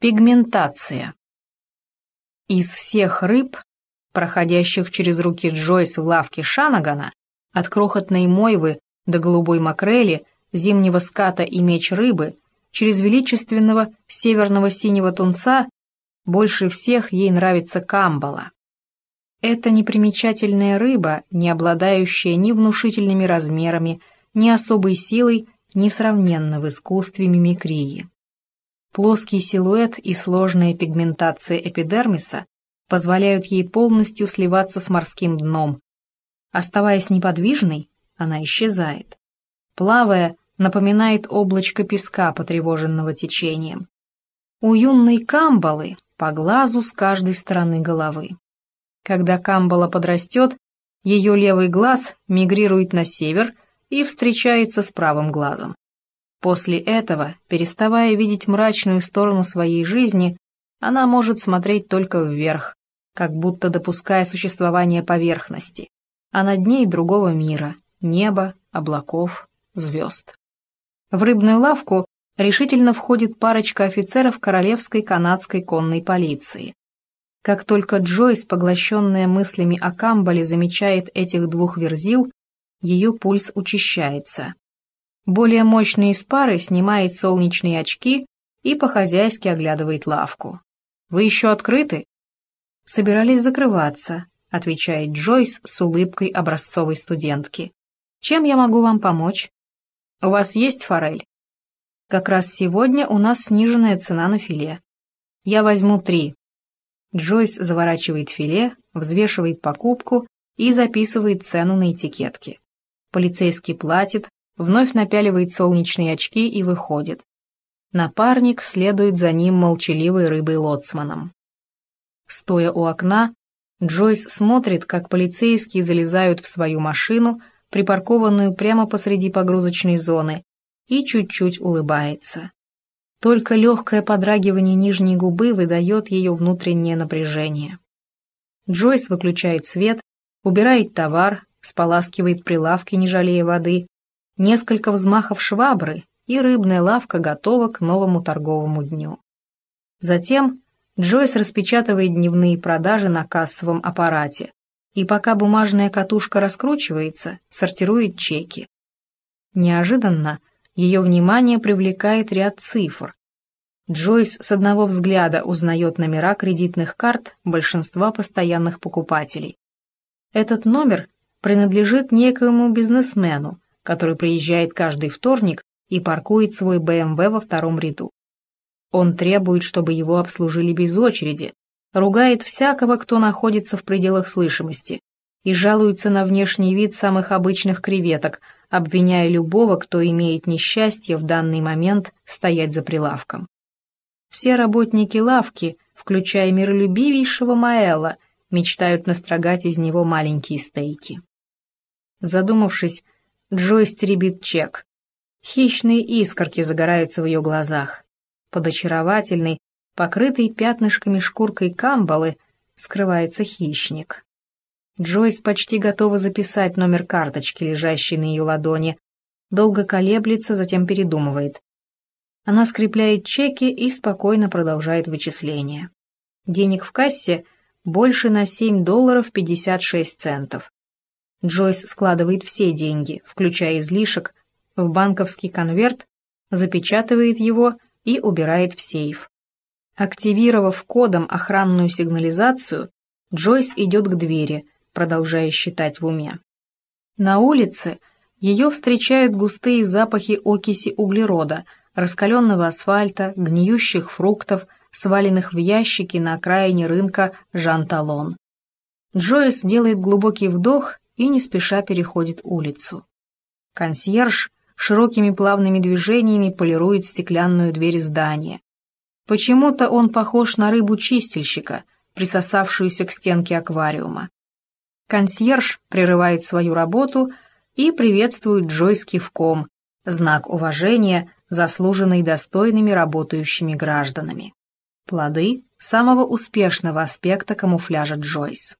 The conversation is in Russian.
Пигментация. Из всех рыб, проходящих через руки Джойс в лавке Шанагана, от крохотной мойвы до голубой макрели, зимнего ската и меч рыбы, через величественного северного синего тунца, больше всех ей нравится камбала. Это непримечательная рыба, не обладающая ни внушительными размерами, ни особой силой, несравненно в искусстве мимикрии. Плоский силуэт и сложная пигментация эпидермиса позволяют ей полностью сливаться с морским дном. Оставаясь неподвижной, она исчезает. Плавая, напоминает облачко песка, потревоженного течением. У юной камбалы по глазу с каждой стороны головы. Когда камбала подрастет, ее левый глаз мигрирует на север и встречается с правым глазом. После этого, переставая видеть мрачную сторону своей жизни, она может смотреть только вверх, как будто допуская существование поверхности, а над ней другого мира, неба, облаков, звезд. В рыбную лавку решительно входит парочка офицеров Королевской канадской конной полиции. Как только Джойс, поглощенная мыслями о Камбале, замечает этих двух верзил, ее пульс учащается. Более мощный из пары снимает солнечные очки и по-хозяйски оглядывает лавку. «Вы еще открыты?» «Собирались закрываться», — отвечает Джойс с улыбкой образцовой студентки. «Чем я могу вам помочь?» «У вас есть форель?» «Как раз сегодня у нас сниженная цена на филе. Я возьму три». Джойс заворачивает филе, взвешивает покупку и записывает цену на этикетке. Полицейский платит, вновь напяливает солнечные очки и выходит. Напарник следует за ним молчаливой рыбой-лоцманом. Стоя у окна, Джойс смотрит, как полицейские залезают в свою машину, припаркованную прямо посреди погрузочной зоны, и чуть-чуть улыбается. Только легкое подрагивание нижней губы выдает ее внутреннее напряжение. Джойс выключает свет, убирает товар, споласкивает прилавки, не жалея воды, Несколько взмахов швабры, и рыбная лавка готова к новому торговому дню. Затем Джойс распечатывает дневные продажи на кассовом аппарате, и пока бумажная катушка раскручивается, сортирует чеки. Неожиданно ее внимание привлекает ряд цифр. Джойс с одного взгляда узнает номера кредитных карт большинства постоянных покупателей. Этот номер принадлежит некоему бизнесмену, который приезжает каждый вторник и паркует свой БМВ во втором ряду. Он требует, чтобы его обслужили без очереди, ругает всякого, кто находится в пределах слышимости, и жалуется на внешний вид самых обычных креветок, обвиняя любого, кто имеет несчастье в данный момент стоять за прилавком. Все работники лавки, включая миролюбивейшего Маэла, мечтают настрогать из него маленькие стейки. Задумавшись, Джойс теребит чек. Хищные искорки загораются в ее глазах. Под очаровательной, покрытой пятнышками шкуркой камбалы, скрывается хищник. Джойс почти готова записать номер карточки, лежащей на ее ладони. Долго колеблется, затем передумывает. Она скрепляет чеки и спокойно продолжает вычисление. Денег в кассе больше на 7 долларов 56 центов. Джойс складывает все деньги, включая излишек, в банковский конверт, запечатывает его и убирает в сейф. Активировав кодом охранную сигнализацию, Джойс идет к двери, продолжая считать в уме. На улице ее встречают густые запахи окиси углерода, раскаленного асфальта, гниющих фруктов, сваленных в ящики на окраине рынка Жан-Талон. Джойс делает глубокий вдох и не спеша переходит улицу. Консьерж широкими плавными движениями полирует стеклянную дверь здания. Почему-то он похож на рыбу-чистильщика, присосавшуюся к стенке аквариума. Консьерж прерывает свою работу и приветствует Джойс кивком, знак уважения, заслуженный достойными работающими гражданами. Плоды самого успешного аспекта камуфляжа Джойс.